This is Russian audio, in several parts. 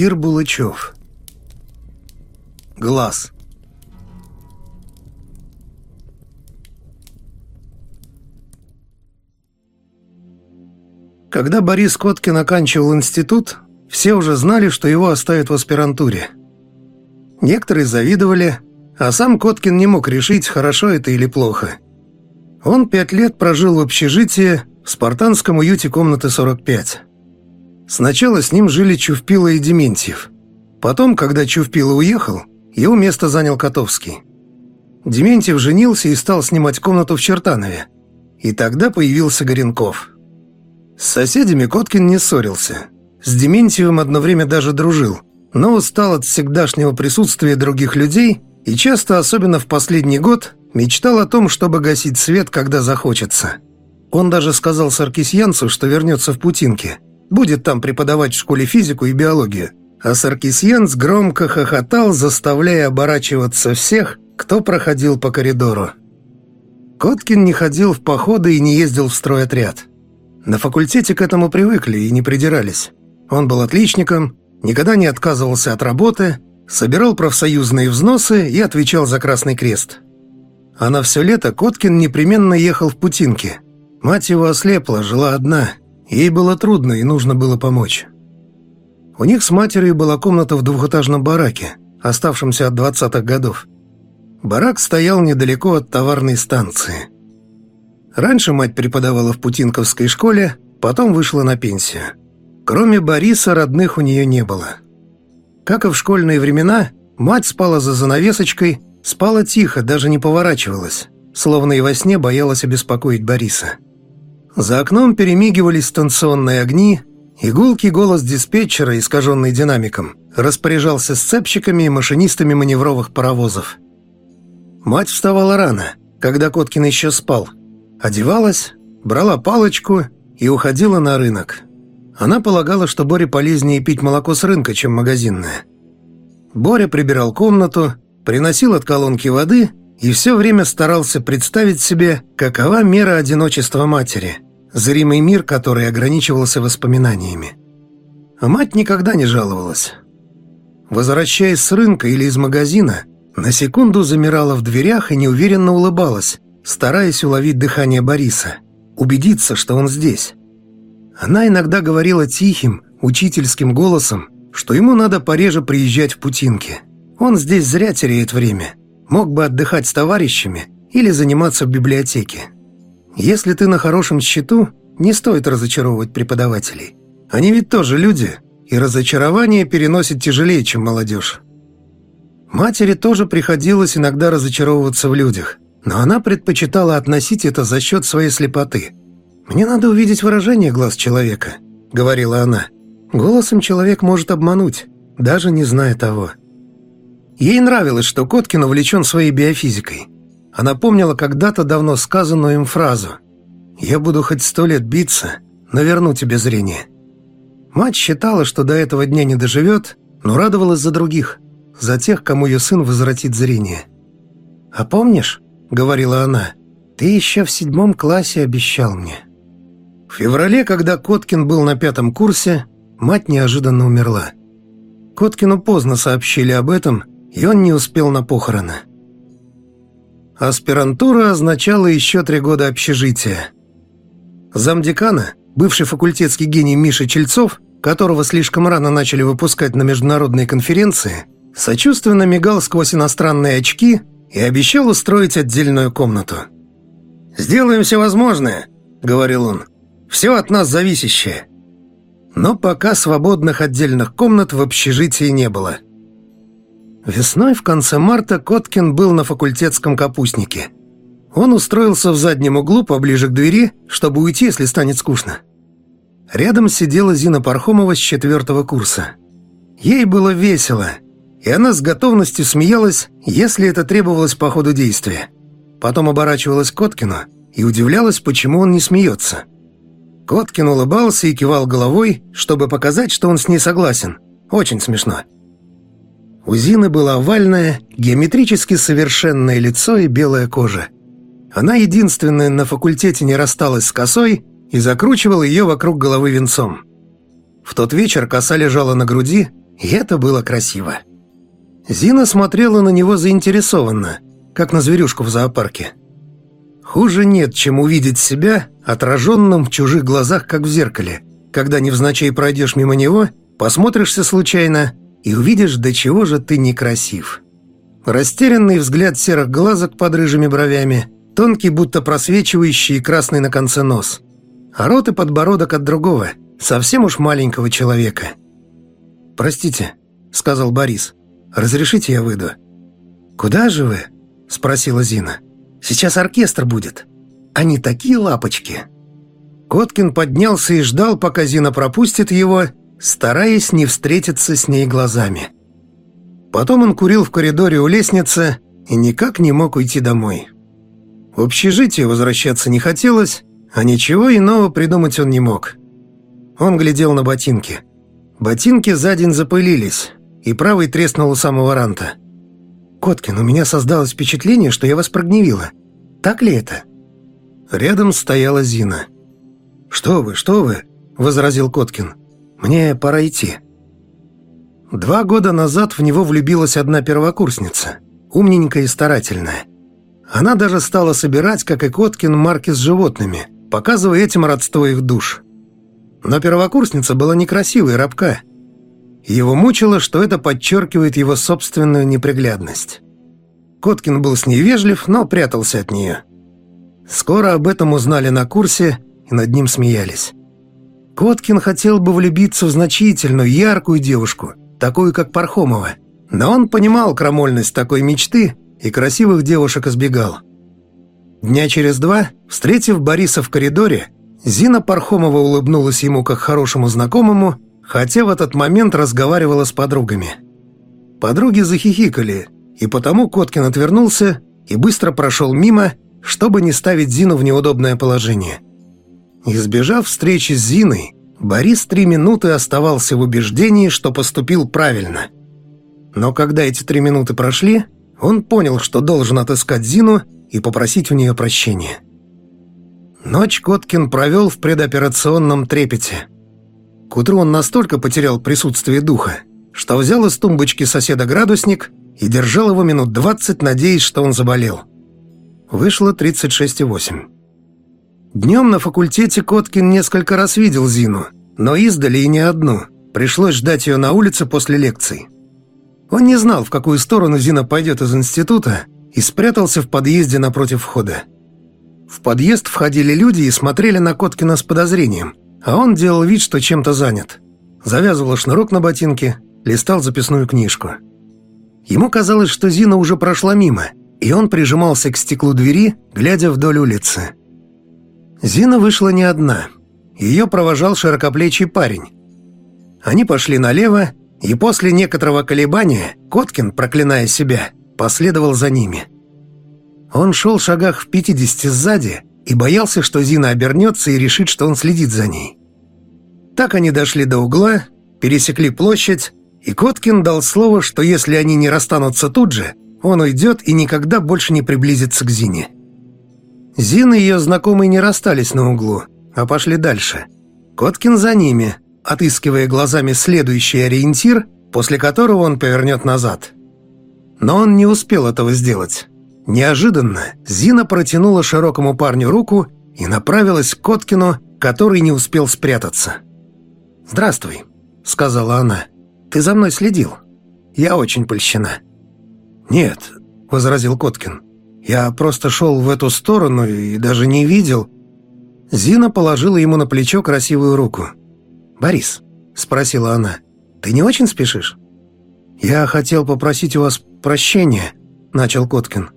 Кир Булычев. Глаз. Когда Борис Коткин оканчивал институт, все уже знали, что его оставят в аспирантуре. Некоторые завидовали, а сам Коткин не мог решить, хорошо это или плохо. Он пять лет прожил в общежитии в спартанском уюте комнаты 45. Сначала с ним жили Чувпила и Дементьев. Потом, когда Чувпила уехал, его место занял Котовский. Дементьев женился и стал снимать комнату в Чертанове. И тогда появился Горенков. С соседями Коткин не ссорился. С Дементьевым одно время даже дружил, но устал от всегдашнего присутствия других людей и часто, особенно в последний год, мечтал о том, чтобы гасить свет, когда захочется. Он даже сказал Саркисьянцу, что вернется в Путинке – Будет там преподавать в школе физику и биологию. А Саркисьянц громко хохотал, заставляя оборачиваться всех, кто проходил по коридору. Коткин не ходил в походы и не ездил в стройотряд. На факультете к этому привыкли и не придирались. Он был отличником, никогда не отказывался от работы, собирал профсоюзные взносы и отвечал за Красный Крест. А на все лето Коткин непременно ехал в Путинки. Мать его ослепла, жила одна, Ей было трудно и нужно было помочь. У них с матерью была комната в двухэтажном бараке, оставшемся от двадцатых годов. Барак стоял недалеко от товарной станции. Раньше мать преподавала в Путинковской школе, потом вышла на пенсию. Кроме Бориса, родных у нее не было. Как и в школьные времена, мать спала за занавесочкой, спала тихо, даже не поворачивалась, словно и во сне боялась обеспокоить Бориса. За окном перемигивались станционные огни, и гулкий голос диспетчера, искаженный динамиком, распоряжался сцепщиками и машинистами маневровых паровозов. Мать вставала рано, когда Коткин еще спал, одевалась, брала палочку и уходила на рынок. Она полагала, что Боре полезнее пить молоко с рынка, чем магазинное. Боря прибирал комнату, приносил от колонки воды и все время старался представить себе, какова мера одиночества матери, зримый мир, который ограничивался воспоминаниями. А мать никогда не жаловалась. Возвращаясь с рынка или из магазина, на секунду замирала в дверях и неуверенно улыбалась, стараясь уловить дыхание Бориса, убедиться, что он здесь. Она иногда говорила тихим, учительским голосом, что ему надо пореже приезжать в Путинки. Он здесь зря теряет время – Мог бы отдыхать с товарищами или заниматься в библиотеке. Если ты на хорошем счету, не стоит разочаровывать преподавателей. Они ведь тоже люди, и разочарование переносит тяжелее, чем молодежь. Матери тоже приходилось иногда разочаровываться в людях, но она предпочитала относить это за счет своей слепоты. «Мне надо увидеть выражение глаз человека», — говорила она. «Голосом человек может обмануть, даже не зная того». Ей нравилось, что Коткин увлечен своей биофизикой. Она помнила когда-то давно сказанную им фразу «Я буду хоть сто лет биться, но верну тебе зрение». Мать считала, что до этого дня не доживет, но радовалась за других, за тех, кому ее сын возвратит зрение. «А помнишь, — говорила она, — ты еще в седьмом классе обещал мне». В феврале, когда Коткин был на пятом курсе, мать неожиданно умерла. Коткину поздно сообщили об этом, и он не успел на похороны. Аспирантура означала еще три года общежития. Замдекана, бывший факультетский гений Миша Чельцов, которого слишком рано начали выпускать на международные конференции, сочувственно мигал сквозь иностранные очки и обещал устроить отдельную комнату. «Сделаем все возможное», — говорил он, — «все от нас зависящее». Но пока свободных отдельных комнат в общежитии не было — Весной в конце марта Коткин был на факультетском капустнике. Он устроился в заднем углу поближе к двери, чтобы уйти, если станет скучно. Рядом сидела Зина Пархомова с четвертого курса. Ей было весело, и она с готовностью смеялась, если это требовалось по ходу действия. Потом оборачивалась к Коткину и удивлялась, почему он не смеется. Коткин улыбался и кивал головой, чтобы показать, что он с ней согласен. Очень смешно. У Зины было овальное, геометрически совершенное лицо и белая кожа. Она единственная на факультете не рассталась с косой и закручивала ее вокруг головы венцом. В тот вечер коса лежала на груди, И это было красиво. Зина смотрела на него заинтересованно, как на зверюшку в зоопарке. Хуже нет, чем увидеть себя отраженным в чужих глазах, как в зеркале, когда невзначай пройдешь мимо него, посмотришься случайно и увидишь, до чего же ты некрасив. Растерянный взгляд серых глазок под рыжими бровями, тонкий, будто просвечивающий и красный на конце нос. А рот и подбородок от другого, совсем уж маленького человека. «Простите», — сказал Борис, — «разрешите я выйду?» «Куда же вы?» — спросила Зина. «Сейчас оркестр будет. Они такие лапочки». Коткин поднялся и ждал, пока Зина пропустит его, стараясь не встретиться с ней глазами. Потом он курил в коридоре у лестницы и никак не мог уйти домой. В общежитие возвращаться не хотелось, а ничего иного придумать он не мог. Он глядел на ботинки. Ботинки за день запылились, и правый треснул у самого ранта. «Коткин, у меня создалось впечатление, что я вас прогневила. Так ли это?» Рядом стояла Зина. «Что вы, что вы?» – возразил Коткин. «Мне пора идти». Два года назад в него влюбилась одна первокурсница, умненькая и старательная. Она даже стала собирать, как и Коткин, марки с животными, показывая этим родство их душ. Но первокурсница была некрасивой рабка. Его мучило, что это подчеркивает его собственную неприглядность. Коткин был с ней вежлив, но прятался от нее. Скоро об этом узнали на курсе – и над ним смеялись. Коткин хотел бы влюбиться в значительную, яркую девушку, такую, как Пархомова, но он понимал крамольность такой мечты и красивых девушек избегал. Дня через два, встретив Бориса в коридоре, Зина Пархомова улыбнулась ему как хорошему знакомому, хотя в этот момент разговаривала с подругами. Подруги захихикали, и потому Коткин отвернулся и быстро прошел мимо, чтобы не ставить Зину в неудобное положение. Избежав встречи с Зиной, Борис три минуты оставался в убеждении, что поступил правильно. Но когда эти три минуты прошли, он понял, что должен отыскать Зину и попросить у нее прощения. Ночь Коткин провел в предоперационном трепете. К утру он настолько потерял присутствие духа, что взял из тумбочки соседа градусник и держал его минут двадцать, надеясь, что он заболел. Вышло 36,8. Днем на факультете Коткин несколько раз видел Зину, но издали и не одну. Пришлось ждать ее на улице после лекций. Он не знал, в какую сторону Зина пойдет из института, и спрятался в подъезде напротив входа. В подъезд входили люди и смотрели на Коткина с подозрением, а он делал вид, что чем-то занят. Завязывал шнурок на ботинке, листал записную книжку. Ему казалось, что Зина уже прошла мимо, и он прижимался к стеклу двери, глядя вдоль улицы. Зина вышла не одна. Ее провожал широкоплечий парень. Они пошли налево, и после некоторого колебания Коткин, проклиная себя, последовал за ними. Он шел в шагах в пятидесяти сзади и боялся, что Зина обернется и решит, что он следит за ней. Так они дошли до угла, пересекли площадь, и Коткин дал слово, что если они не расстанутся тут же, он уйдет и никогда больше не приблизится к Зине. Зина и ее знакомые не расстались на углу, а пошли дальше. Коткин за ними, отыскивая глазами следующий ориентир, после которого он повернет назад. Но он не успел этого сделать. Неожиданно Зина протянула широкому парню руку и направилась к Коткину, который не успел спрятаться. «Здравствуй», — сказала она. «Ты за мной следил. Я очень польщена». «Нет», — возразил Коткин. Я просто шел в эту сторону и даже не видел». Зина положила ему на плечо красивую руку. «Борис», — спросила она, — «ты не очень спешишь?» «Я хотел попросить у вас прощения», — начал Коткин.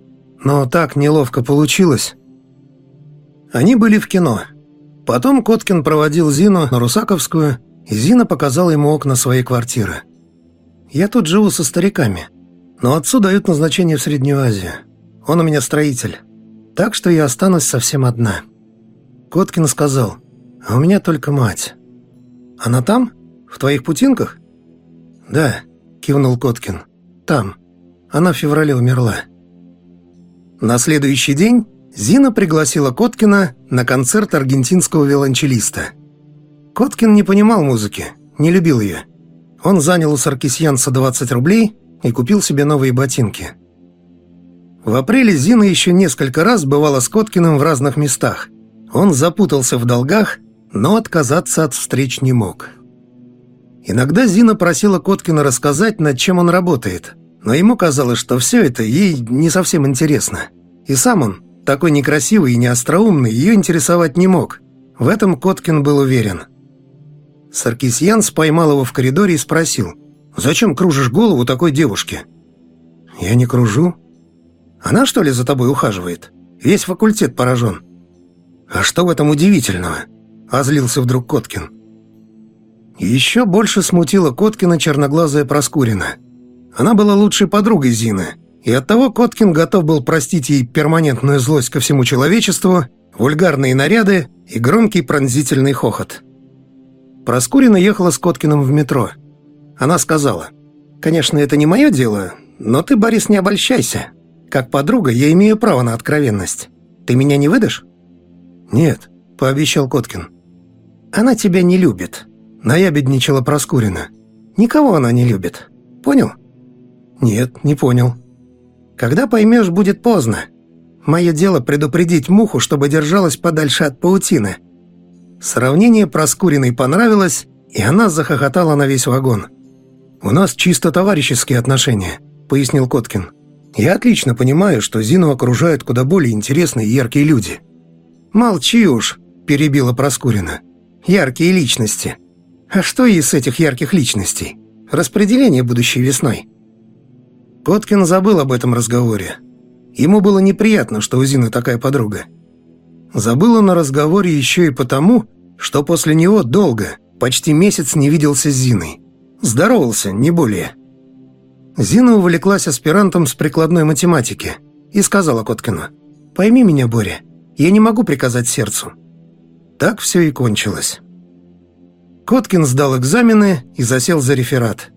«Но так неловко получилось». Они были в кино. Потом Коткин проводил Зину на Русаковскую, и Зина показала ему окна своей квартиры. «Я тут живу со стариками, но отцу дают назначение в Среднюю Азию. Он у меня строитель. Так что я останусь совсем одна». Коткин сказал, «А у меня только мать». «Она там? В твоих путинках?» «Да», — кивнул Коткин. «Там. Она в феврале умерла». На следующий день Зина пригласила Коткина на концерт аргентинского виолончелиста. Коткин не понимал музыки, не любил ее. Он занял у саркисьянца 20 рублей и купил себе новые ботинки. В апреле Зина еще несколько раз бывала с Коткиным в разных местах. Он запутался в долгах, но отказаться от встреч не мог. Иногда Зина просила Коткина рассказать, над чем он работает, но ему казалось, что все это ей не совсем интересно. И сам он, такой некрасивый и неостроумный, ее интересовать не мог. В этом Коткин был уверен. Саркисьян поймал его в коридоре и спросил, «Зачем кружишь голову такой девушке?» «Я не кружу», она, что ли, за тобой ухаживает? Весь факультет поражен». «А что в этом удивительного?» – озлился вдруг Коткин. Еще больше смутила Коткина черноглазая Проскурина. Она была лучшей подругой Зины, и оттого Коткин готов был простить ей перманентную злость ко всему человечеству, вульгарные наряды и громкий пронзительный хохот. Проскурина ехала с Коткиным в метро. Она сказала, «Конечно, это не мое дело, но ты, Борис, не обольщайся. Как подруга я имею право на откровенность. Ты меня не выдашь?» «Нет», — пообещал Коткин. «Она тебя не любит», — наябедничала Проскурина. «Никого она не любит. Понял?» «Нет, не понял». «Когда поймешь, будет поздно. Мое дело предупредить муху, чтобы держалась подальше от паутины». Сравнение Проскуриной понравилось, и она захохотала на весь вагон. «У нас чисто товарищеские отношения», — пояснил Коткин. Я отлично понимаю, что Зину окружают куда более интересные и яркие люди. «Молчи уж», – перебила Проскурина. «Яркие личности. А что из этих ярких личностей? Распределение будущей весной». Коткин забыл об этом разговоре. Ему было неприятно, что у Зины такая подруга. Забыл он о разговоре еще и потому, что после него долго, почти месяц не виделся с Зиной. Здоровался, не более. Зина увлеклась аспирантом с прикладной математики и сказала Коткину, «Пойми меня, Боря, я не могу приказать сердцу». Так все и кончилось. Коткин сдал экзамены и засел за реферат.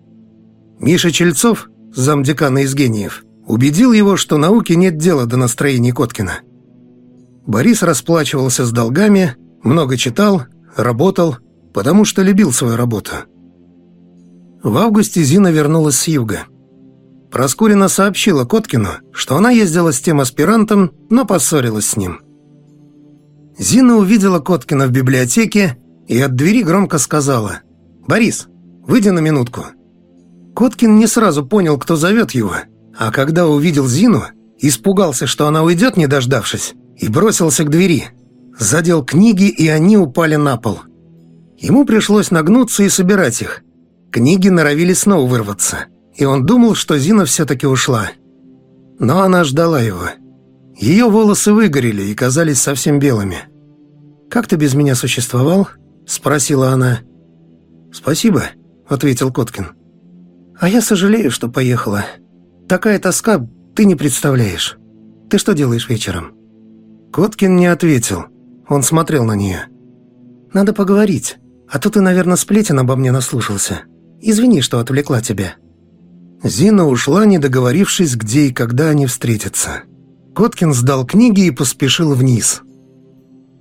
Миша Чельцов, замдекана из гениев, убедил его, что науке нет дела до настроений Коткина. Борис расплачивался с долгами, много читал, работал, потому что любил свою работу. В августе Зина вернулась с юга. Проскурина сообщила Коткину, что она ездила с тем аспирантом, но поссорилась с ним. Зина увидела Коткина в библиотеке и от двери громко сказала «Борис, выйди на минутку». Коткин не сразу понял, кто зовет его, а когда увидел Зину, испугался, что она уйдет, не дождавшись, и бросился к двери. Задел книги, и они упали на пол. Ему пришлось нагнуться и собирать их. Книги норовили снова вырваться и он думал, что Зина все-таки ушла. Но она ждала его. Ее волосы выгорели и казались совсем белыми. «Как ты без меня существовал?» — спросила она. «Спасибо», — ответил Коткин. «А я сожалею, что поехала. Такая тоска, ты не представляешь. Ты что делаешь вечером?» Коткин не ответил. Он смотрел на нее. «Надо поговорить, а то ты, наверное, сплетен обо мне наслушался. Извини, что отвлекла тебя». Зина ушла, не договорившись, где и когда они встретятся. Коткин сдал книги и поспешил вниз.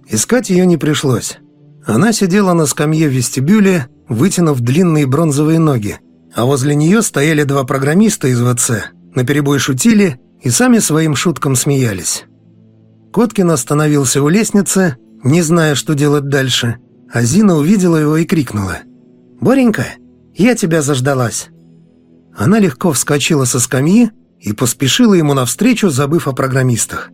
Искать ее не пришлось. Она сидела на скамье в вестибюле, вытянув длинные бронзовые ноги, а возле нее стояли два программиста из ВЦ, наперебой шутили и сами своим шуткам смеялись. Коткин остановился у лестницы, не зная, что делать дальше, а Зина увидела его и крикнула. «Боренька, я тебя заждалась». Она легко вскочила со скамьи и поспешила ему навстречу, забыв о программистах.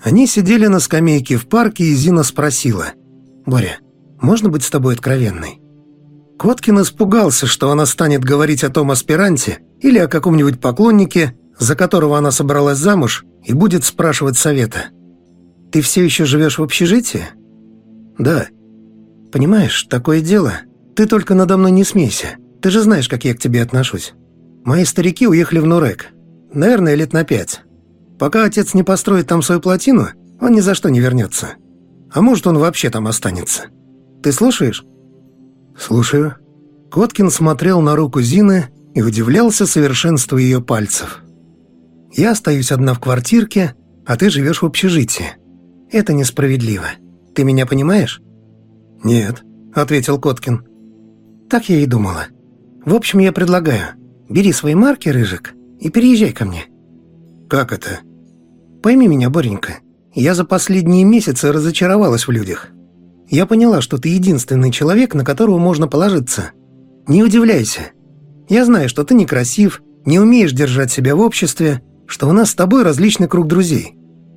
Они сидели на скамейке в парке, и Зина спросила. «Боря, можно быть с тобой откровенной?» Коткин испугался, что она станет говорить о том аспиранте или о каком-нибудь поклоннике, за которого она собралась замуж, и будет спрашивать совета. «Ты все еще живешь в общежитии?» «Да». «Понимаешь, такое дело. Ты только надо мной не смейся. Ты же знаешь, как я к тебе отношусь. Мои старики уехали в Нурек. Наверное, лет на пять. Пока отец не построит там свою плотину, он ни за что не вернется. А может, он вообще там останется. Ты слушаешь?» «Слушаю». Коткин смотрел на руку Зины и удивлялся совершенству ее пальцев. «Я остаюсь одна в квартирке, а ты живешь в общежитии. Это несправедливо. Ты меня понимаешь?» «Нет», — ответил Коткин. «Так я и думала. В общем, я предлагаю, бери свои марки, Рыжик, и переезжай ко мне». «Как это?» «Пойми меня, Боренька, я за последние месяцы разочаровалась в людях. Я поняла, что ты единственный человек, на которого можно положиться. Не удивляйся. Я знаю, что ты некрасив, не умеешь держать себя в обществе, что у нас с тобой различный круг друзей.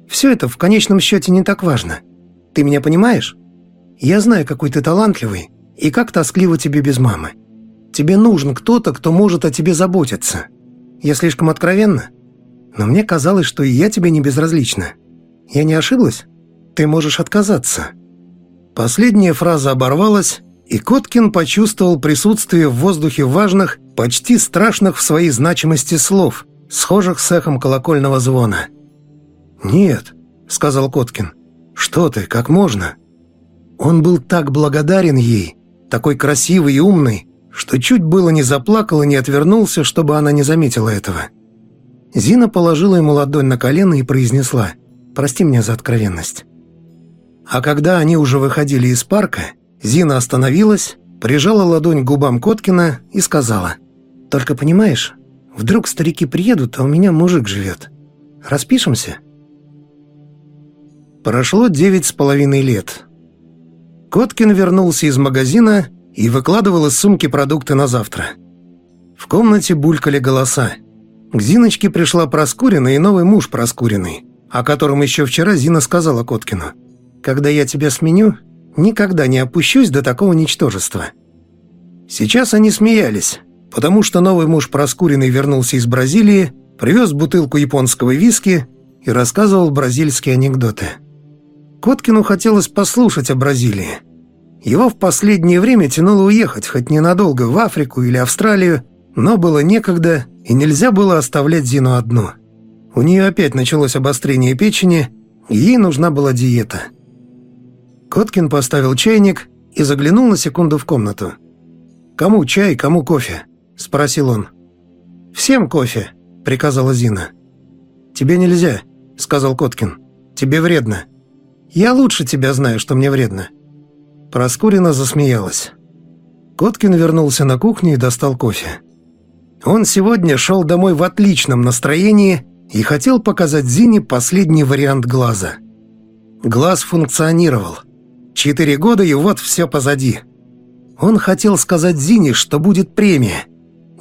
Все это в конечном счете не так важно. Ты меня понимаешь? Я знаю, какой ты талантливый и как тоскливо тебе без мамы. Тебе нужен кто-то, кто может о тебе заботиться. Я слишком откровенна? Но мне казалось, что и я тебе не безразлична. Я не ошиблась? Ты можешь отказаться». Последняя фраза оборвалась, и Коткин почувствовал присутствие в воздухе важных, почти страшных в своей значимости слов, схожих с эхом колокольного звона. «Нет», — сказал Коткин, — «что ты, как можно?» Он был так благодарен ей, такой красивый и умный, что чуть было не заплакал и не отвернулся, чтобы она не заметила этого. Зина положила ему ладонь на колено и произнесла «Прости меня за откровенность». А когда они уже выходили из парка, Зина остановилась, прижала ладонь к губам Коткина и сказала «Только понимаешь, вдруг старики приедут, а у меня мужик живет. Распишемся?» Прошло девять с половиной лет. Коткин вернулся из магазина и выкладывал из сумки продукты на завтра. В комнате булькали голоса. К Зиночке пришла Проскурина и новый муж Проскуриной, о котором еще вчера Зина сказала Коткину. «Когда я тебя сменю, никогда не опущусь до такого ничтожества». Сейчас они смеялись, потому что новый муж Проскуриной вернулся из Бразилии, привез бутылку японского виски и рассказывал бразильские анекдоты. Коткину хотелось послушать о Бразилии. Его в последнее время тянуло уехать, хоть ненадолго, в Африку или Австралию, но было некогда, и нельзя было оставлять Зину одну. У нее опять началось обострение печени, и ей нужна была диета. Коткин поставил чайник и заглянул на секунду в комнату. «Кому чай, кому кофе?» – спросил он. «Всем кофе», – приказала Зина. «Тебе нельзя», – сказал Коткин. «Тебе вредно». «Я лучше тебя знаю, что мне вредно». Проскурина засмеялась. Коткин вернулся на кухню и достал кофе. Он сегодня шел домой в отличном настроении и хотел показать Зине последний вариант глаза. Глаз функционировал. Четыре года и вот все позади. Он хотел сказать Зине, что будет премия.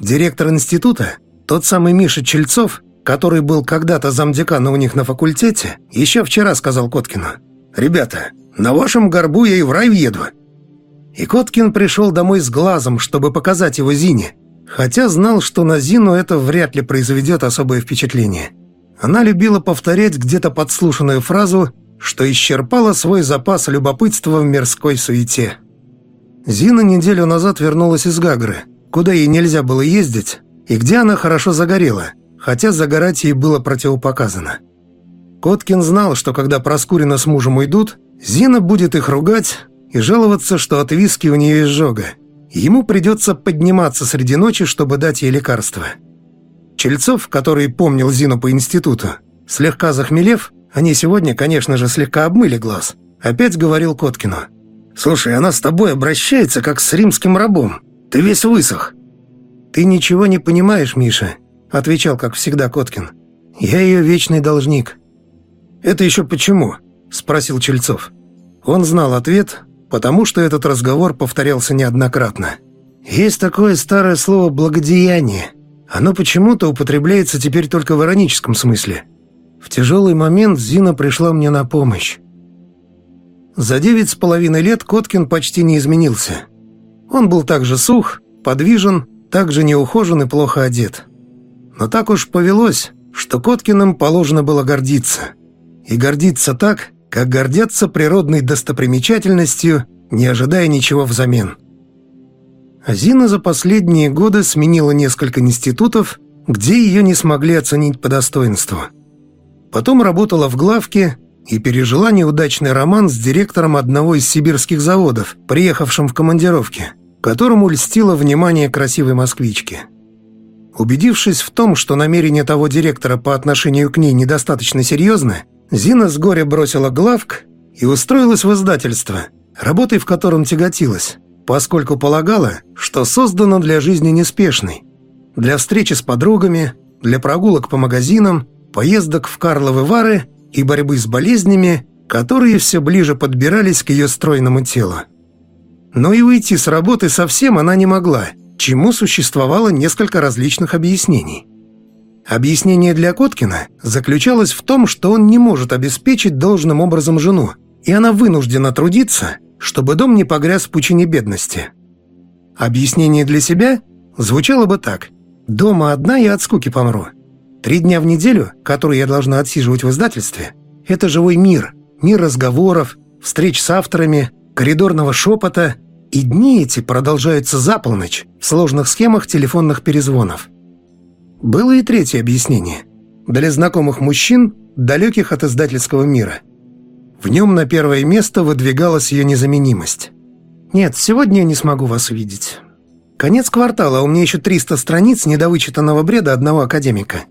Директор института, тот самый Миша Чельцов, который был когда-то замдекана у них на факультете, еще вчера сказал Коткину – «Ребята, на вашем горбу я и в рай въеду». И Коткин пришел домой с глазом, чтобы показать его Зине, хотя знал, что на Зину это вряд ли произведет особое впечатление. Она любила повторять где-то подслушанную фразу, что исчерпала свой запас любопытства в мирской суете. Зина неделю назад вернулась из Гагры, куда ей нельзя было ездить, и где она хорошо загорела, хотя загорать ей было противопоказано. Коткин знал, что когда Проскурина с мужем уйдут, Зина будет их ругать и жаловаться, что от виски у нее изжога. Ему придется подниматься среди ночи, чтобы дать ей лекарство. Чельцов, который помнил Зину по институту, слегка захмелев, они сегодня, конечно же, слегка обмыли глаз, опять говорил Коткину. «Слушай, она с тобой обращается, как с римским рабом. Ты весь высох». «Ты ничего не понимаешь, Миша», — отвечал, как всегда, Коткин. «Я ее вечный должник». «Это еще почему?» – спросил Чельцов. Он знал ответ, потому что этот разговор повторялся неоднократно. «Есть такое старое слово «благодеяние». Оно почему-то употребляется теперь только в ироническом смысле. В тяжелый момент Зина пришла мне на помощь. За девять с половиной лет Коткин почти не изменился. Он был также сух, подвижен, также неухожен и плохо одет. Но так уж повелось, что Коткиным положено было гордиться и гордиться так, как гордятся природной достопримечательностью, не ожидая ничего взамен. Азина за последние годы сменила несколько институтов, где ее не смогли оценить по достоинству. Потом работала в главке и пережила неудачный роман с директором одного из сибирских заводов, приехавшим в командировке, которому льстило внимание красивой москвички. Убедившись в том, что намерения того директора по отношению к ней недостаточно серьезны, Зина с горя бросила главк и устроилась в издательство, работой в котором тяготилась, поскольку полагала, что создана для жизни неспешной, для встречи с подругами, для прогулок по магазинам, поездок в Карловы Вары и борьбы с болезнями, которые все ближе подбирались к ее стройному телу. Но и уйти с работы совсем она не могла, чему существовало несколько различных объяснений. Объяснение для Коткина заключалось в том, что он не может обеспечить должным образом жену, и она вынуждена трудиться, чтобы дом не погряз в пучине бедности. Объяснение для себя звучало бы так. «Дома одна я от скуки помру. Три дня в неделю, которые я должна отсиживать в издательстве, это живой мир, мир разговоров, встреч с авторами, коридорного шепота, и дни эти продолжаются за полночь в сложных схемах телефонных перезвонов. Было и третье объяснение. Для знакомых мужчин, далеких от издательского мира. В нем на первое место выдвигалась ее незаменимость. «Нет, сегодня я не смогу вас увидеть. Конец квартала, а у меня еще 300 страниц недовычитанного бреда одного академика».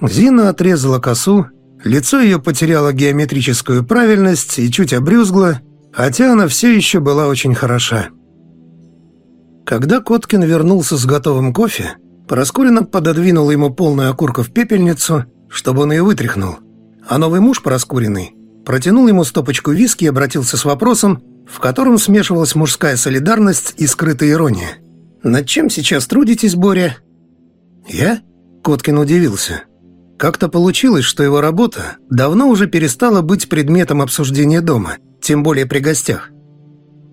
Зина отрезала косу, лицо ее потеряло геометрическую правильность и чуть обрюзгло, хотя она все еще была очень хороша. Когда Коткин вернулся с готовым кофе, Проскурина пододвинул ему полную окурка в пепельницу, чтобы он ее вытряхнул. А новый муж Проскуриной протянул ему стопочку виски и обратился с вопросом, в котором смешивалась мужская солидарность и скрытая ирония. «Над чем сейчас трудитесь, Боря?» «Я?» — Коткин удивился. Как-то получилось, что его работа давно уже перестала быть предметом обсуждения дома, тем более при гостях.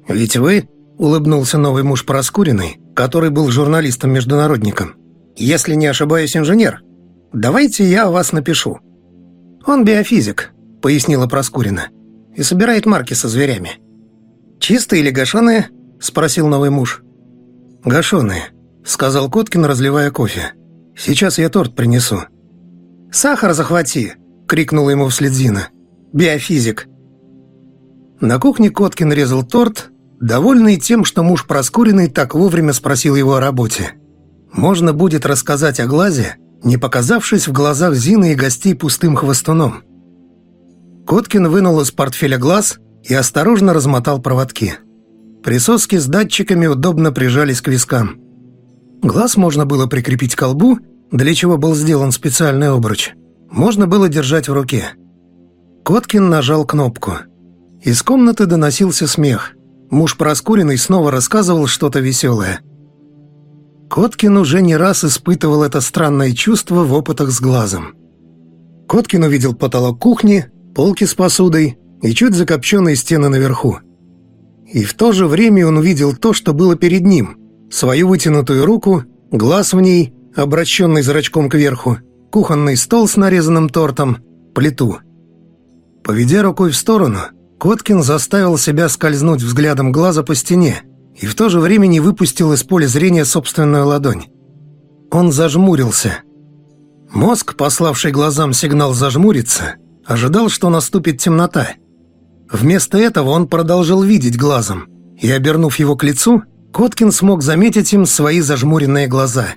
«Ведь вы...» — улыбнулся новый муж Проскуриной, который был журналистом-международником. «Если не ошибаюсь, инженер. Давайте я вас напишу». «Он биофизик», — пояснила Проскурина, «и собирает марки со зверями». «Чистые или гашеные?» — спросил новый муж. «Гашеные», — сказал Коткин, разливая кофе. «Сейчас я торт принесу». «Сахар захвати!» — крикнула ему вслед Зина. «Биофизик». На кухне Коткин резал торт, довольный тем, что муж Проскуриной так вовремя спросил его о работе. Можно будет рассказать о глазе, не показавшись в глазах Зины и гостей пустым хвостуном. Коткин вынул из портфеля глаз и осторожно размотал проводки. Присоски с датчиками удобно прижались к вискам. Глаз можно было прикрепить к колбу, для чего был сделан специальный обруч. Можно было держать в руке. Коткин нажал кнопку. Из комнаты доносился смех – Муж Проскуриной снова рассказывал что-то веселое. Коткин уже не раз испытывал это странное чувство в опытах с глазом. Коткин увидел потолок кухни, полки с посудой и чуть закопченные стены наверху. И в то же время он увидел то, что было перед ним. Свою вытянутую руку, глаз в ней, обращенный зрачком кверху, кухонный стол с нарезанным тортом, плиту. Поведя рукой в сторону, Коткин заставил себя скользнуть взглядом глаза по стене и в то же время не выпустил из поля зрения собственную ладонь. Он зажмурился. Мозг, пославший глазам сигнал зажмуриться, ожидал, что наступит темнота. Вместо этого он продолжил видеть глазом, и, обернув его к лицу, Коткин смог заметить им свои зажмуренные глаза.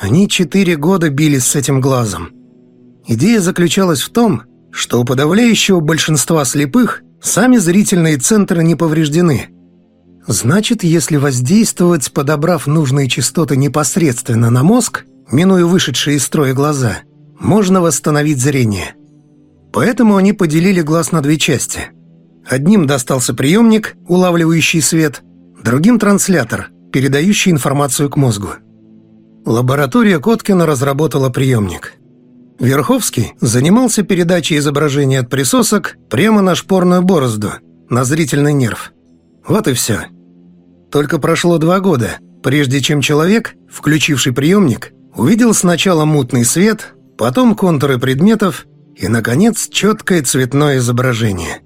Они четыре года бились с этим глазом. Идея заключалась в том, что у подавляющего большинства слепых сами зрительные центры не повреждены. Значит, если воздействовать, подобрав нужные частоты непосредственно на мозг, минуя вышедшие из строя глаза, можно восстановить зрение. Поэтому они поделили глаз на две части. Одним достался приемник, улавливающий свет, другим – транслятор, передающий информацию к мозгу. Лаборатория Коткина разработала приемник – Верховский занимался передачей изображения от присосок прямо на шпорную борозду, на зрительный нерв. Вот и все. Только прошло два года, прежде чем человек, включивший приемник, увидел сначала мутный свет, потом контуры предметов и, наконец, четкое цветное изображение.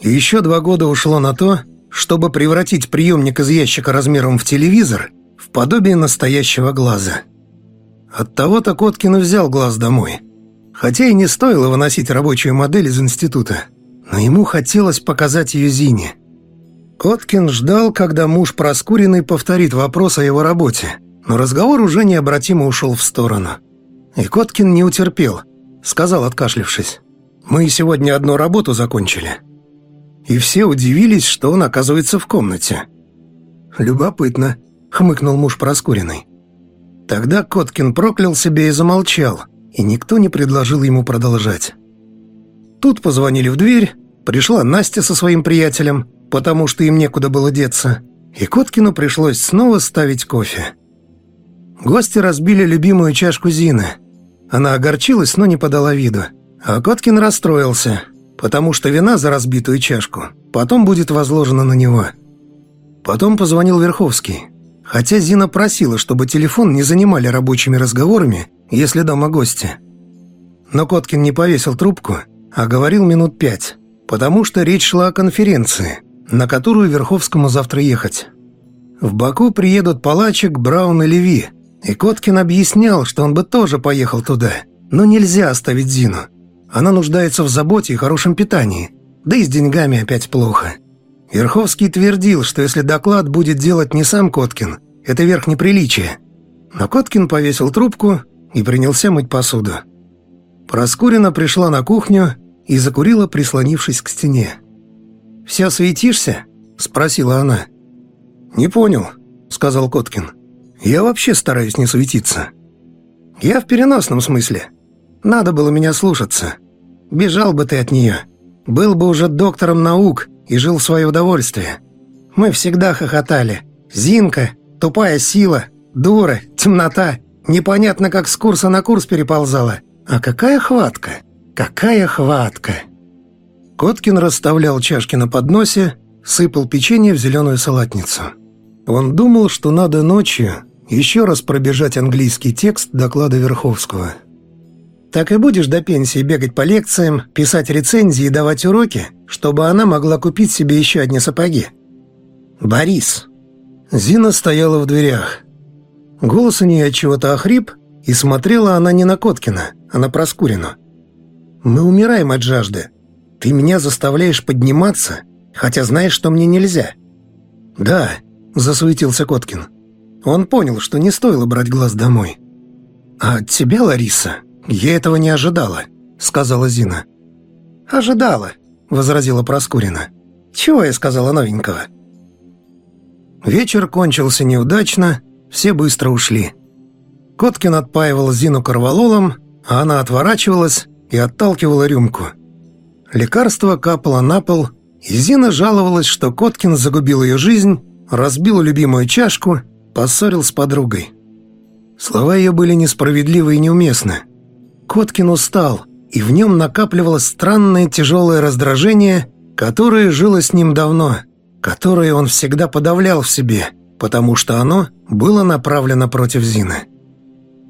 И еще два года ушло на то, чтобы превратить приемник из ящика размером в телевизор в подобие настоящего глаза – Оттого-то Коткин взял глаз домой. Хотя и не стоило выносить рабочую модель из института, но ему хотелось показать ее Зине. Коткин ждал, когда муж Проскуренный повторит вопрос о его работе, но разговор уже необратимо ушел в сторону. И Коткин не утерпел, сказал, откашлившись. «Мы сегодня одну работу закончили». И все удивились, что он оказывается в комнате. любопытно», — хмыкнул муж Проскуриной. Тогда Коткин проклял себя и замолчал, и никто не предложил ему продолжать. Тут позвонили в дверь, пришла Настя со своим приятелем, потому что им некуда было деться, и Коткину пришлось снова ставить кофе. Гости разбили любимую чашку Зины. Она огорчилась, но не подала виду. А Коткин расстроился, потому что вина за разбитую чашку потом будет возложена на него. Потом позвонил Верховский. Хотя Зина просила, чтобы телефон не занимали рабочими разговорами, если дома гости. Но Коткин не повесил трубку, а говорил минут пять, потому что речь шла о конференции, на которую Верховскому завтра ехать. В Баку приедут Палачик, Браун и Леви, и Коткин объяснял, что он бы тоже поехал туда, но нельзя оставить Зину. Она нуждается в заботе и хорошем питании, да и с деньгами опять плохо. Верховский твердил, что если доклад будет делать не сам Коткин, это верх неприличия. Но Коткин повесил трубку и принялся мыть посуду. Проскурина пришла на кухню и закурила, прислонившись к стене. «Все светишься?» – спросила она. «Не понял», – сказал Коткин. «Я вообще стараюсь не светиться». «Я в переносном смысле. Надо было меня слушаться. Бежал бы ты от нее. Был бы уже доктором наук и жил в свое удовольствие. Мы всегда хохотали. Зинка, тупая сила, дура, темнота. Непонятно, как с курса на курс переползала. А какая хватка? Какая хватка? Коткин расставлял чашки на подносе, сыпал печенье в зеленую салатницу. Он думал, что надо ночью еще раз пробежать английский текст доклада Верховского. Так и будешь до пенсии бегать по лекциям, писать рецензии и давать уроки, чтобы она могла купить себе еще одни сапоги. Борис. Зина стояла в дверях. Голос у нее чего-то охрип, и смотрела она не на Коткина, а на Проскурину. «Мы умираем от жажды. Ты меня заставляешь подниматься, хотя знаешь, что мне нельзя». «Да», — засуетился Коткин. Он понял, что не стоило брать глаз домой. «А от тебя, Лариса, «Я этого не ожидала», — сказала Зина. «Ожидала», — возразила Проскурина. «Чего я сказала новенького?» Вечер кончился неудачно, все быстро ушли. Коткин отпаивал Зину корвалолом, а она отворачивалась и отталкивала рюмку. Лекарство капало на пол, и Зина жаловалась, что Коткин загубил ее жизнь, разбил любимую чашку, поссорил с подругой. Слова ее были несправедливы и неуместны. Коткин устал, и в нем накапливалось странное тяжелое раздражение, которое жило с ним давно, которое он всегда подавлял в себе, потому что оно было направлено против Зины.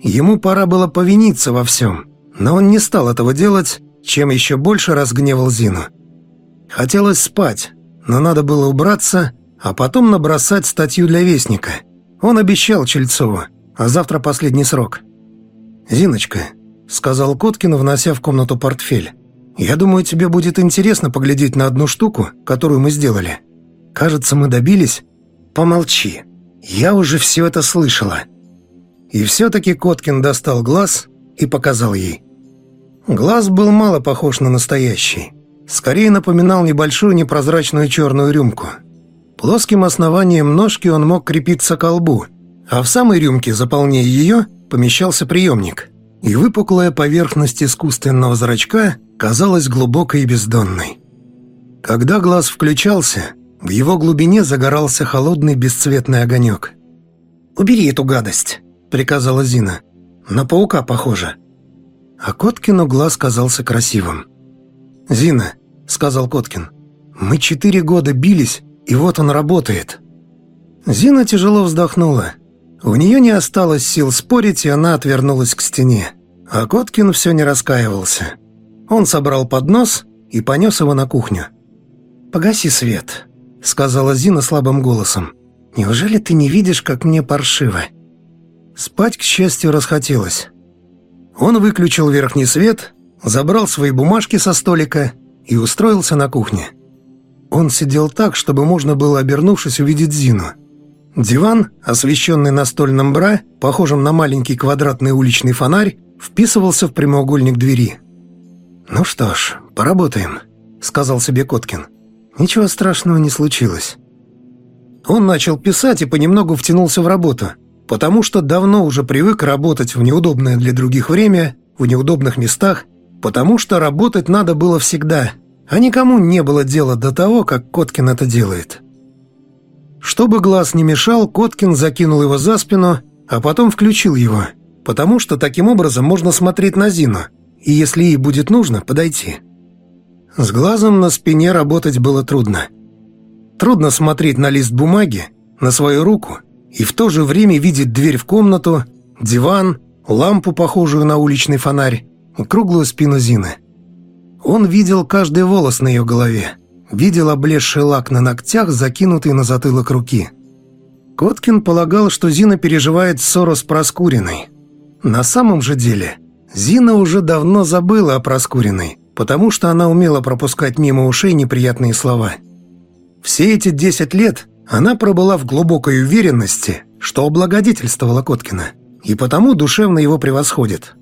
Ему пора было повиниться во всем, но он не стал этого делать, чем еще больше разгневал Зину. Хотелось спать, но надо было убраться, а потом набросать статью для Вестника. Он обещал Чельцову, а завтра последний срок. «Зиночка, — сказал Коткин, внося в комнату портфель. «Я думаю, тебе будет интересно поглядеть на одну штуку, которую мы сделали. Кажется, мы добились...» «Помолчи. Я уже все это слышала». И все-таки Коткин достал глаз и показал ей. Глаз был мало похож на настоящий. Скорее напоминал небольшую непрозрачную черную рюмку. Плоским основанием ножки он мог крепиться к лбу, а в самой рюмке, заполняя ее, помещался приемник – и выпуклая поверхность искусственного зрачка казалась глубокой и бездонной. Когда глаз включался, в его глубине загорался холодный бесцветный огонек. «Убери эту гадость», — приказала Зина. «На паука похоже». А Коткину глаз казался красивым. «Зина», — сказал Коткин, — «мы четыре года бились, и вот он работает». Зина тяжело вздохнула. У нее не осталось сил спорить, и она отвернулась к стене. А Коткин все не раскаивался. Он собрал поднос и понес его на кухню. «Погаси свет», — сказала Зина слабым голосом. «Неужели ты не видишь, как мне паршиво?» Спать, к счастью, расхотелось. Он выключил верхний свет, забрал свои бумажки со столика и устроился на кухне. Он сидел так, чтобы можно было, обернувшись, увидеть Зину — Диван, освещенный настольным бра, похожим на маленький квадратный уличный фонарь, вписывался в прямоугольник двери. «Ну что ж, поработаем», — сказал себе Коткин. «Ничего страшного не случилось». Он начал писать и понемногу втянулся в работу, потому что давно уже привык работать в неудобное для других время, в неудобных местах, потому что работать надо было всегда, а никому не было дела до того, как Коткин это делает. Чтобы глаз не мешал, Коткин закинул его за спину, а потом включил его, потому что таким образом можно смотреть на Зину, и если ей будет нужно, подойти. С глазом на спине работать было трудно. Трудно смотреть на лист бумаги, на свою руку, и в то же время видеть дверь в комнату, диван, лампу, похожую на уличный фонарь, круглую спину Зины. Он видел каждый волос на ее голове, видел облезший лак на ногтях, закинутый на затылок руки. Коткин полагал, что Зина переживает ссору с Проскуриной. На самом же деле, Зина уже давно забыла о Проскуриной, потому что она умела пропускать мимо ушей неприятные слова – все эти десять лет она пробыла в глубокой уверенности, что облагодетельствовала Коткина, и потому душевно его превосходит.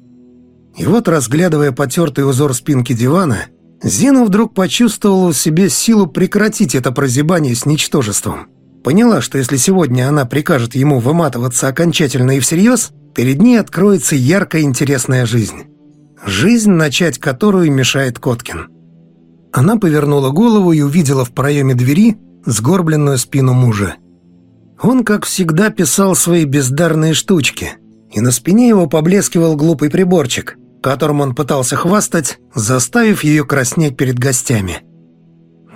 И вот, разглядывая потертый узор спинки дивана, Зина вдруг почувствовала в себе силу прекратить это прозябание с ничтожеством. Поняла, что если сегодня она прикажет ему выматываться окончательно и всерьез, перед ней откроется яркая интересная жизнь. Жизнь, начать которую мешает Коткин. Она повернула голову и увидела в проеме двери сгорбленную спину мужа. Он, как всегда, писал свои бездарные штучки, и на спине его поблескивал глупый приборчик, которым он пытался хвастать, заставив ее краснеть перед гостями.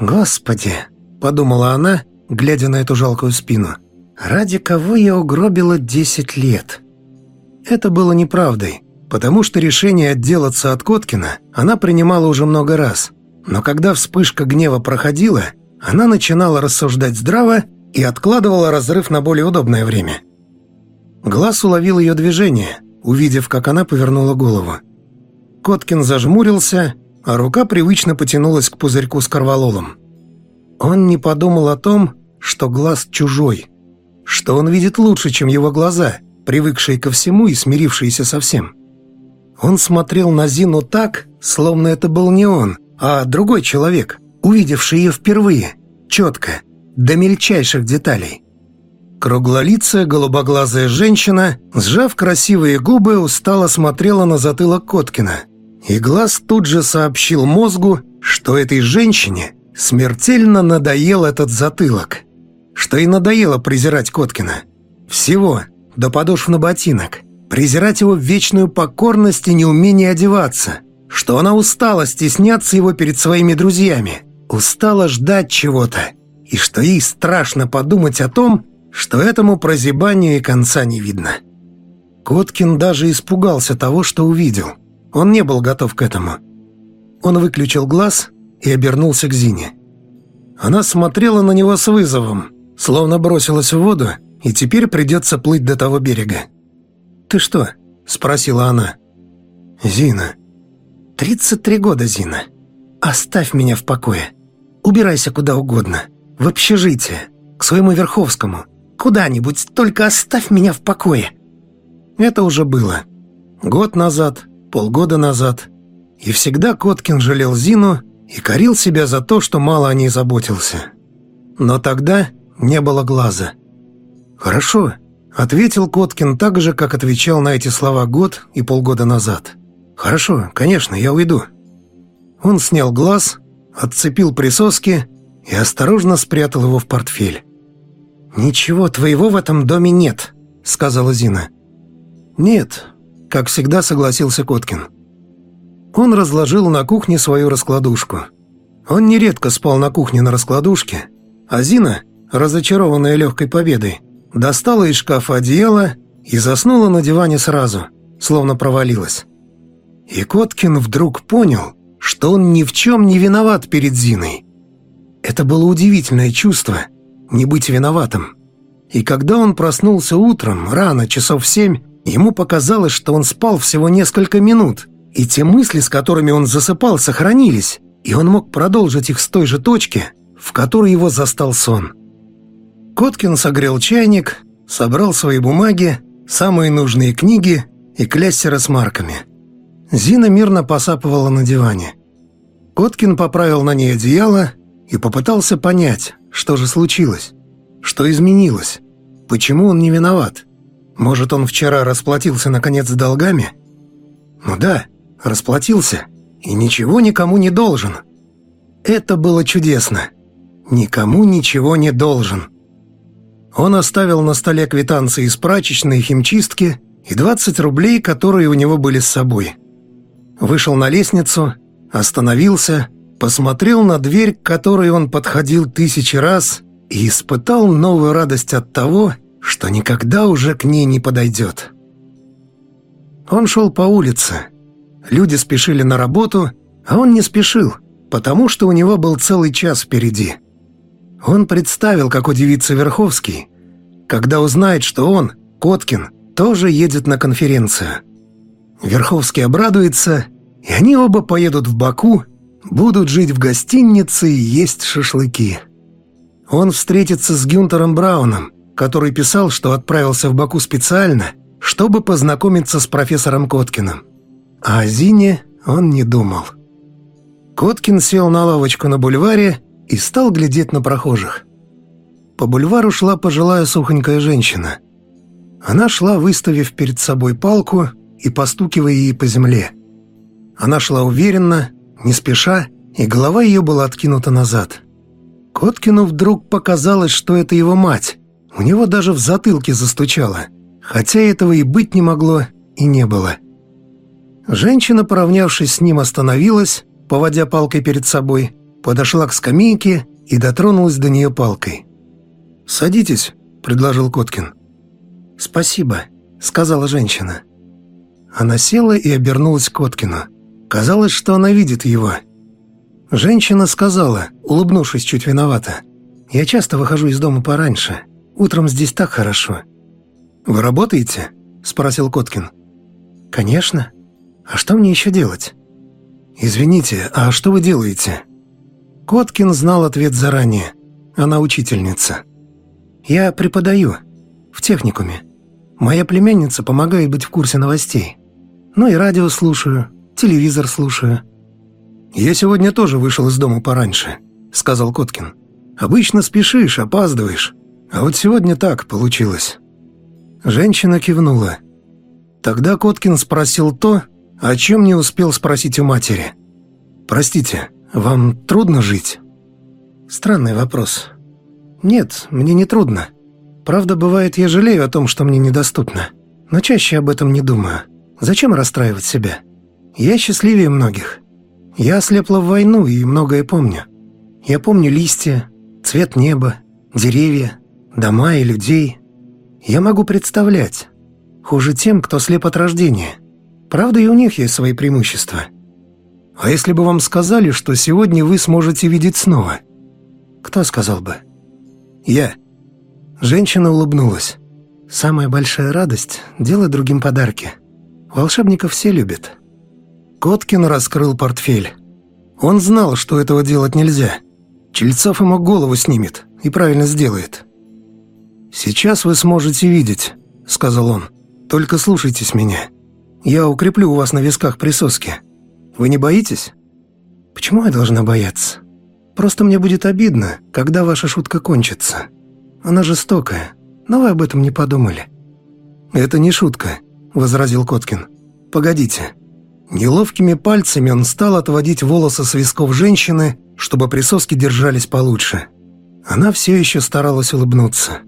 «Господи!» — подумала она, глядя на эту жалкую спину. «Ради кого я угробила десять лет?» Это было неправдой, потому что решение отделаться от Коткина она принимала уже много раз — но когда вспышка гнева проходила, она начинала рассуждать здраво и откладывала разрыв на более удобное время. Глаз уловил ее движение, увидев, как она повернула голову. Коткин зажмурился, а рука привычно потянулась к пузырьку с корвалолом. Он не подумал о том, что глаз чужой, что он видит лучше, чем его глаза, привыкшие ко всему и смирившиеся со всем. Он смотрел на Зину так, словно это был не он, а другой человек, увидевший ее впервые, четко, до мельчайших деталей. Круглолицая голубоглазая женщина, сжав красивые губы, устало смотрела на затылок Коткина. И глаз тут же сообщил мозгу, что этой женщине смертельно надоел этот затылок. Что и надоело презирать Коткина. Всего, до подошв на ботинок. Презирать его вечную покорность и неумение одеваться – что она устала стесняться его перед своими друзьями, устала ждать чего-то, и что ей страшно подумать о том, что этому прозябанию и конца не видно. Коткин даже испугался того, что увидел. Он не был готов к этому. Он выключил глаз и обернулся к Зине. Она смотрела на него с вызовом, словно бросилась в воду, и теперь придется плыть до того берега. «Ты что?» – спросила она. «Зина», «Тридцать три года, Зина. Оставь меня в покое. Убирайся куда угодно. В общежитие. К своему Верховскому. Куда-нибудь, только оставь меня в покое». Это уже было. Год назад, полгода назад. И всегда Коткин жалел Зину и корил себя за то, что мало о ней заботился. Но тогда не было глаза. «Хорошо», — ответил Коткин так же, как отвечал на эти слова год и полгода назад. «Хорошо, конечно, я уйду». Он снял глаз, отцепил присоски и осторожно спрятал его в портфель. «Ничего твоего в этом доме нет», — сказала Зина. «Нет», — как всегда согласился Коткин. Он разложил на кухне свою раскладушку. Он нередко спал на кухне на раскладушке, а Зина, разочарованная легкой победой, достала из шкафа одеяло и заснула на диване сразу, словно провалилась. И Коткин вдруг понял, что он ни в чем не виноват перед Зиной. Это было удивительное чувство – не быть виноватым. И когда он проснулся утром, рано, часов в семь, ему показалось, что он спал всего несколько минут, и те мысли, с которыми он засыпал, сохранились, и он мог продолжить их с той же точки, в которой его застал сон. Коткин согрел чайник, собрал свои бумаги, самые нужные книги и кляссера с марками – Зина мирно посапывала на диване. Коткин поправил на ней одеяло и попытался понять, что же случилось. Что изменилось? Почему он не виноват? Может, он вчера расплатился наконец с долгами? Ну да, расплатился. И ничего никому не должен. Это было чудесно. Никому ничего не должен. Он оставил на столе квитанции из прачечной химчистки и 20 рублей, которые у него были с собой. Вышел на лестницу, остановился, посмотрел на дверь, к которой он подходил тысячи раз, и испытал новую радость от того, что никогда уже к ней не подойдет. Он шел по улице. Люди спешили на работу, а он не спешил, потому что у него был целый час впереди. Он представил, как удивится Верховский, когда узнает, что он, Коткин, тоже едет на конференцию. Верховский обрадуется, и они оба поедут в Баку, будут жить в гостинице и есть шашлыки. Он встретится с Гюнтером Брауном, который писал, что отправился в Баку специально, чтобы познакомиться с профессором Коткиным. А о Зине он не думал. Коткин сел на лавочку на бульваре и стал глядеть на прохожих. По бульвару шла пожилая сухонькая женщина. Она шла, выставив перед собой палку и постукивая ей по земле. Она шла уверенно, не спеша, и голова ее была откинута назад. Коткину вдруг показалось, что это его мать. У него даже в затылке застучало, хотя этого и быть не могло, и не было. Женщина, поравнявшись с ним, остановилась, поводя палкой перед собой, подошла к скамейке и дотронулась до нее палкой. «Садитесь», — предложил Коткин. «Спасибо», — сказала женщина. Она села и обернулась к Коткину. Казалось, что она видит его. Женщина сказала, улыбнувшись чуть виновато. «Я часто выхожу из дома пораньше. Утром здесь так хорошо». «Вы работаете?» — спросил Коткин. «Конечно. А что мне еще делать?» «Извините, а что вы делаете?» Коткин знал ответ заранее. Она учительница. «Я преподаю. В техникуме. Моя племянница помогает быть в курсе новостей. Ну и радио слушаю, телевизор слушаю». «Я сегодня тоже вышел из дома пораньше», — сказал Коткин. «Обычно спешишь, опаздываешь. А вот сегодня так получилось». Женщина кивнула. Тогда Коткин спросил то, о чем не успел спросить у матери. «Простите, вам трудно жить?» «Странный вопрос. Нет, мне не трудно. Правда, бывает, я жалею о том, что мне недоступно. Но чаще об этом не думаю. Зачем расстраивать себя? Я счастливее многих. Я ослепла в войну и многое помню. Я помню листья, цвет неба, деревья, дома и людей. Я могу представлять. Хуже тем, кто слеп от рождения. Правда, и у них есть свои преимущества. А если бы вам сказали, что сегодня вы сможете видеть снова? Кто сказал бы? Я. Женщина улыбнулась. Самая большая радость — делать другим подарки. Волшебников все любят. Коткин раскрыл портфель. Он знал, что этого делать нельзя. Чельцов ему голову снимет и правильно сделает. «Сейчас вы сможете видеть», — сказал он. «Только слушайтесь меня. Я укреплю у вас на висках присоски. Вы не боитесь?» «Почему я должна бояться? Просто мне будет обидно, когда ваша шутка кончится. Она жестокая, но вы об этом не подумали». «Это не шутка», — возразил Коткин. «Погодите». Неловкими пальцами он стал отводить волосы с висков женщины, чтобы присоски держались получше. Она все еще старалась улыбнуться.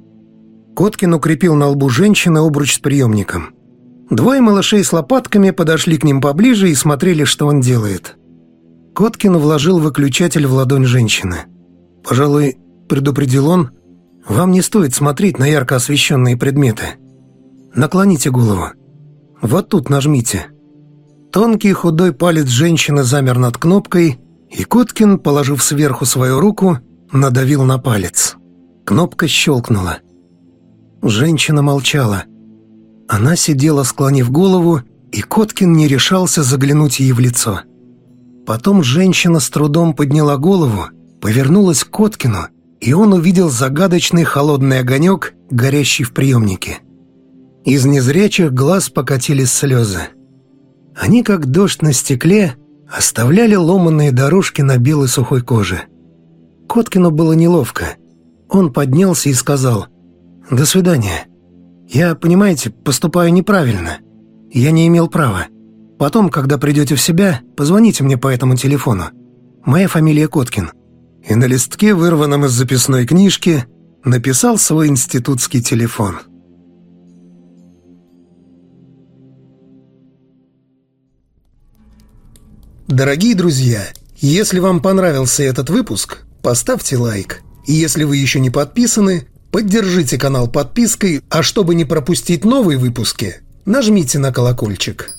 Коткин укрепил на лбу женщины обруч с приемником. Двое малышей с лопатками подошли к ним поближе и смотрели, что он делает. Коткин вложил выключатель в ладонь женщины. «Пожалуй, — предупредил он, — вам не стоит смотреть на ярко освещенные предметы. Наклоните голову. Вот тут нажмите». Тонкий худой палец женщины замер над кнопкой, и Коткин, положив сверху свою руку, надавил на палец. Кнопка щелкнула. Женщина молчала — она сидела, склонив голову, и Коткин не решался заглянуть ей в лицо. Потом женщина с трудом подняла голову, повернулась к Коткину, и он увидел загадочный холодный огонек, горящий в приемнике. Из незрячих глаз покатились слезы. Они, как дождь на стекле, оставляли ломанные дорожки на белой сухой коже. Коткину было неловко. Он поднялся и сказал «До свидания. Я, понимаете, поступаю неправильно. Я не имел права. Потом, когда придете в себя, позвоните мне по этому телефону. Моя фамилия Коткин». И на листке, вырванном из записной книжки, написал свой институтский телефон. Дорогие друзья, если вам понравился этот выпуск, поставьте лайк. И если вы еще не подписаны, поддержите канал подпиской, а чтобы не пропустить новые выпуски, нажмите на колокольчик.